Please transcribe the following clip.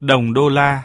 Đồng đô la.